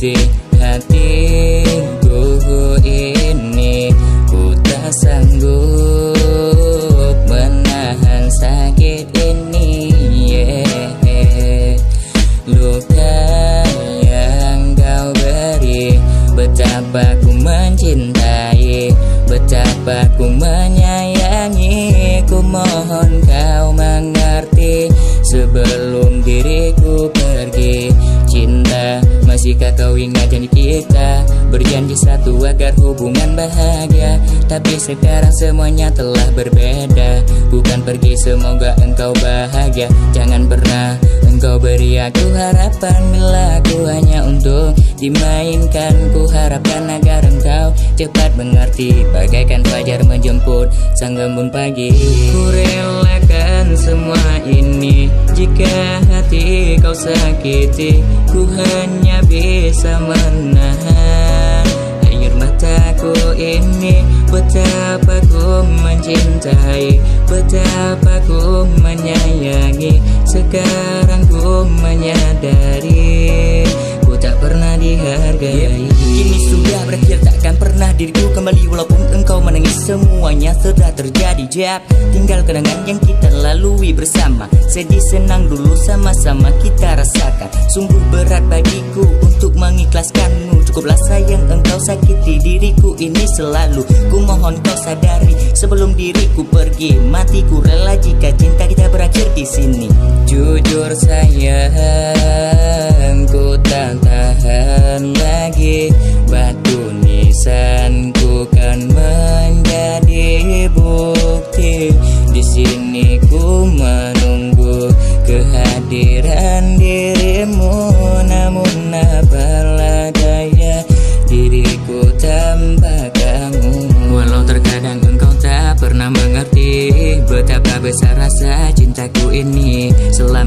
hati hatiku ini Ku tak sanggup menahan sakit ini yeah. Luka yang kau beri betapa ku Masihkah kau ingat janji kita Berjanji satu agar hubungan bahagia. Tapi sekarang semuanya telah berbeda. Bukan pergi semoga engkau bahagia. Jangan pernah engkau beri aku harapan. Bila aku hanya untuk dimainkan Ku harapkan agar engkau cepat mengerti. Bagaikan fajar menjemput sang embun pagi. Ku relakan semua ini Jika hati kau sakiti Ku hanya bisa menahan Air mataku ini. Betapa ku mencintai Betapa ku menyayangi Sekarang ku menyadari Ku tak pernah dihargai. Kini sudah berakhir takkan pernah diriku kembali Walaupun semuanya sudah terjadi Jap tinggal kenangan yang kita lalui bersama. Sedih senang dulu sama-sama kita rasakan. Sungguh berat bagiku untuk mengikhlaskanmu. Cukuplah sayang engkau sakiti diriku ini selalu. Ku mohon kau sadari sebelum diriku pergi Matiku rela jika cinta kita berakhir di sini. Jujur sayang menunggu kehadiran dirimu Namun apalah daya diriku tanpa kamu Walau terkadang engkau tak pernah mengerti Betapa besar rasa cintaku ini Selama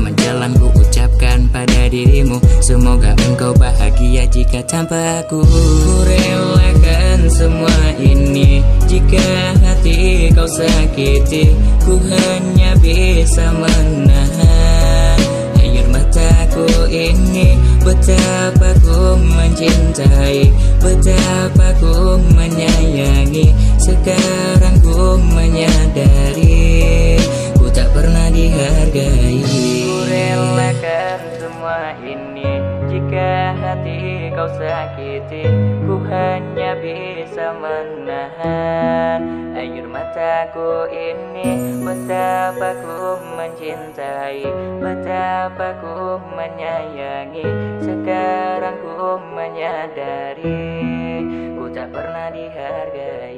dirimu. Semoga engkau bahagia jika tanpa aku Ku relakan semua ini. Jika hati kau sakiti Ku hanya bisa menahan Air mataku ini. Betapa ku mencintai Betapa ku menyayangi. Sekarang ku menyadari Jika hati kau sakiti Ku hanya bisa menahan Air mataku ini. Betapa ku mencintai Betapa ku menyayangi Sekarang ku menyadari Ku tak pernah dihargai.